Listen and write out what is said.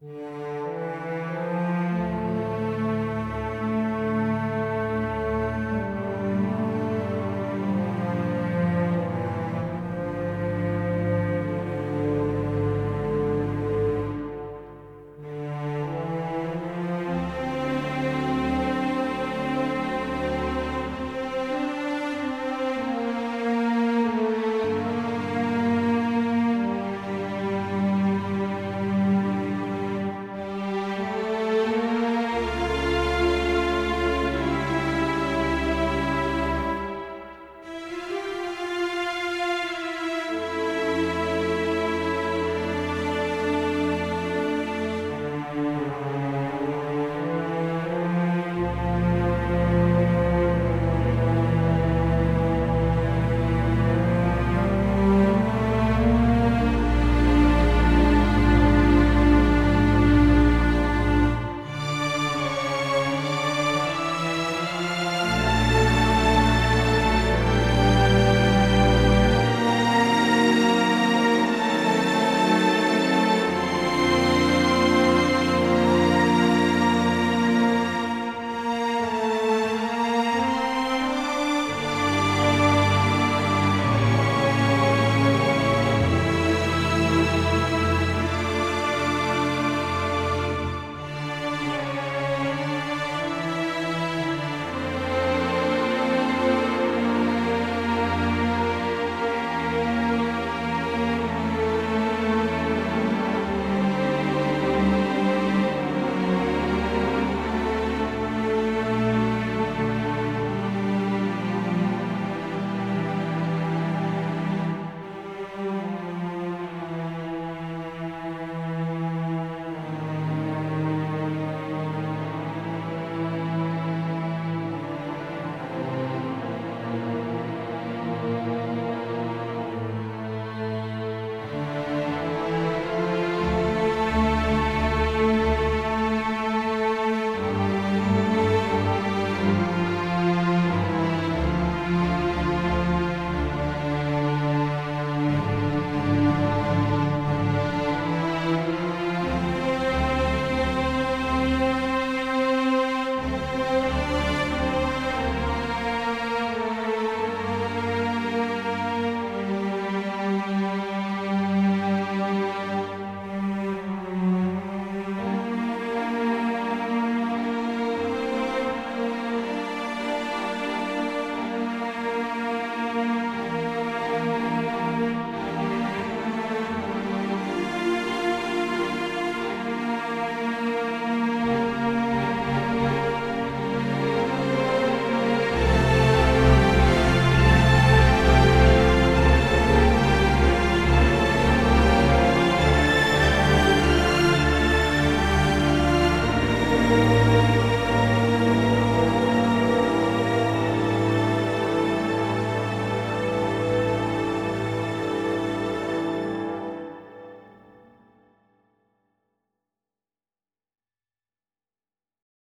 Yeah.